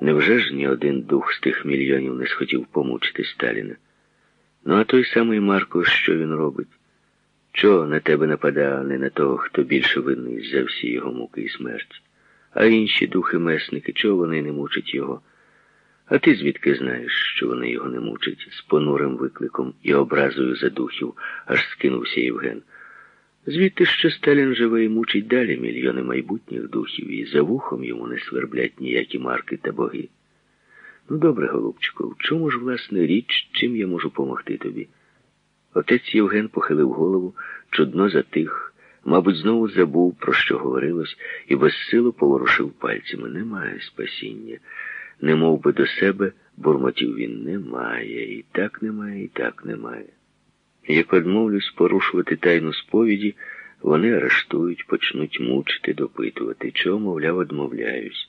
Невже ж ні один дух з тих мільйонів не схотів помучити Сталіна? Ну, а той самий Марко, що він робить? Чого на тебе нападає, а не на того, хто більше винний за всі його муки і смерть? А інші духи-месники, чого вони не мучать його? А ти звідки знаєш, що вони його не мучать? З понурим викликом і образою за духів, аж скинувся Євген. Звідти, що Сталін живе і мучить далі мільйони майбутніх духів, і за вухом йому не сверблять ніякі марки та боги. Ну, добре, голубчику, в чому ж, власне, річ, чим я можу помогти тобі? Отець Євген похилив голову, чудно затих, мабуть, знову забув, про що говорилось, і безсило поворушив пальцями. Немає спасіння. Не мов би до себе, бурмотів він немає, і так немає, і так немає. Як одмовлюсь порушувати тайну сповіді, вони арештують, почнуть мучити, допитувати. Чого, мовляв, одмовляюсь.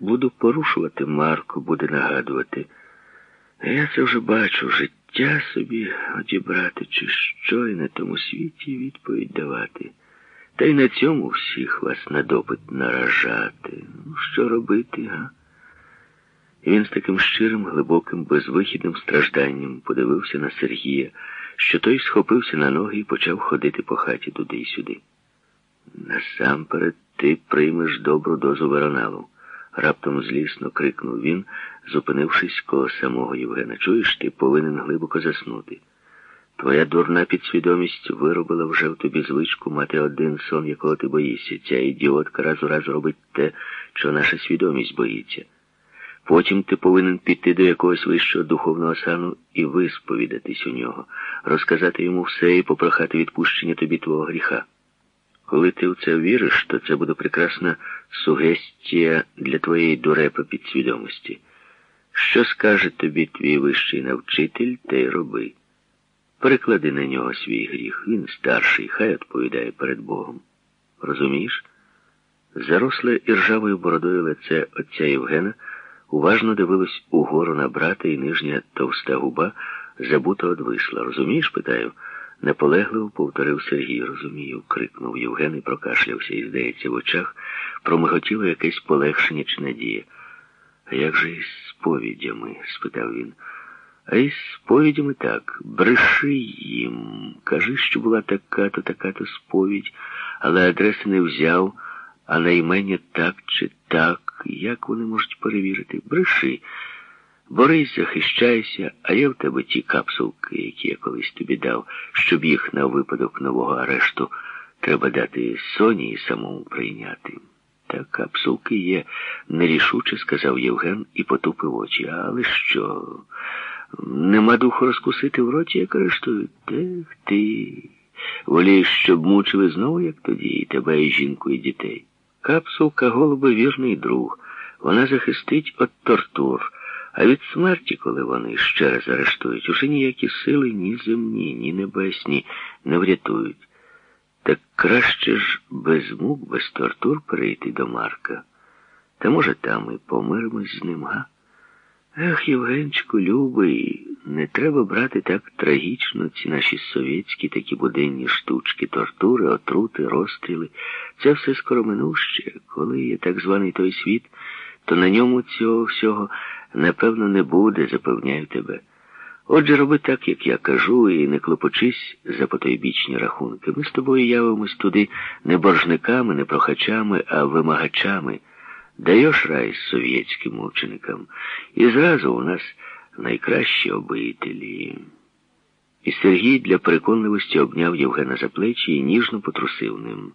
Буду порушувати Марко, буде нагадувати. Я це вже бачу, життя собі одібрати, чи що і на тому світі відповідь давати. Та й на цьому всіх вас на допит наражати. Ну, що робити, га? І він з таким щирим, глибоким, безвихідним стражданням подивився на Сергія, що той схопився на ноги і почав ходити по хаті туди й сюди. Насамперед ти приймеш добру дозу вероналу, раптом злісно крикнув він, зупинившись коло самого Євгена. Чуєш, ти повинен глибоко заснути. Твоя дурна підсвідомість виробила вже в тобі звичку мати один сон, якого ти боїшся. Ця ідіотка раз у раз робить те, що наша свідомість боїться. Потім ти повинен піти до якогось вищого духовного сану і висповідатись у нього, розказати йому все і попрохати відпущення тобі твого гріха. Коли ти в це віриш, то це буде прекрасна сугестія для твоєї дурепи підсвідомості. Що скаже тобі твій вищий навчитель, те й роби. Переклади на нього свій гріх. Він старший, хай відповідає перед Богом. Розумієш? Заросле іржавою бородою лице отця Євгена уважно дивилось угору на брата і нижня товста губа забуто одвисла. Розумієш, питаю? Наполегливо повторив Сергій. Розумію, крикнув Євген і прокашлявся, і, здається, в очах промиготіло якесь полегшення чи надія. А як же із сповідями? спитав він. А із сповідями так. Бреши їм. Кажи, що була така-то, така-то сповідь, але адреси не взяв, а наймення так чи так. Як вони можуть перевірити? Бреши. Борись, захищайся, а я в тебе ті капсулки, які я колись тобі дав, щоб їх на випадок нового арешту треба дати Соні і самому прийняти. Та капсулки є, нерішуче сказав Євген і потупив очі. Але що? Нема духу розкусити в роті, як арештують. Тех ти. Волієш, щоб мучили знову, як тоді, і тебе, і жінку, і дітей. Капсулка голуби вірний друг. Вона захистить від тортур. А від смерті, коли вони ще раз арештують, уже ніякі сили ні земні, ні небесні не врятують. Так краще ж без мук, без тортур перейти до Марка. Та, може, там і помиримось з ним, га? Ех, Євгенчику, любий, не треба брати так трагічно ці наші совєтські такі буденні штучки, тортури, отрути, розстріли. Це все скоро минуще. Коли є так званий той світ, то на ньому цього всього, напевно, не буде, запевняю тебе. Отже, роби так, як я кажу, і не клопочись за потойбічні рахунки. Ми з тобою явимось туди не боржниками, не прохачами, а вимагачами. Даєш рай совєтським мученикам, і зразу у нас найкращі обителі. І Сергій для переконливості обняв Євгена за плечі і ніжно потрусив ним.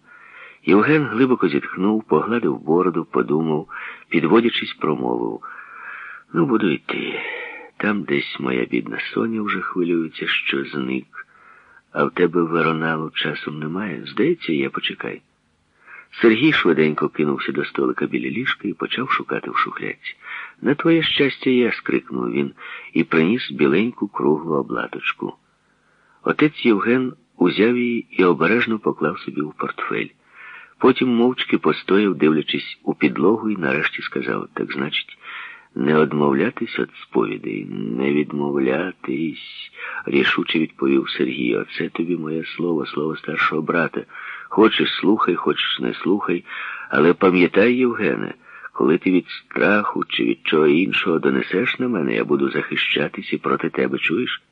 Євген глибоко зітхнув, погладив бороду, подумав, підводячись, промовив. Ну, буду йти. Там десь моя бідна Соня вже хвилюється, що зник, а в тебе вероналу часом немає. Здається, я почекай. Сергій швиденько кинувся до столика біля ліжка і почав шукати в шухляці. На твоє щастя, я, скрикнув він і приніс біленьку круглу облаточку. Отець Євген узяв її і обережно поклав собі у портфель. Потім мовчки постояв, дивлячись у підлогу, і нарешті сказав, так значить, не одмовлятись від сповідей, не відмовлятись, рішуче відповів Сергій. Оце тобі моє слово, слово старшого брата. Хочеш, слухай, хочеш, не слухай, але пам'ятай, Євгене, Коли ти від страху чи від чого іншого донесеш на мене, я буду захищатись і проти тебе, чуєш?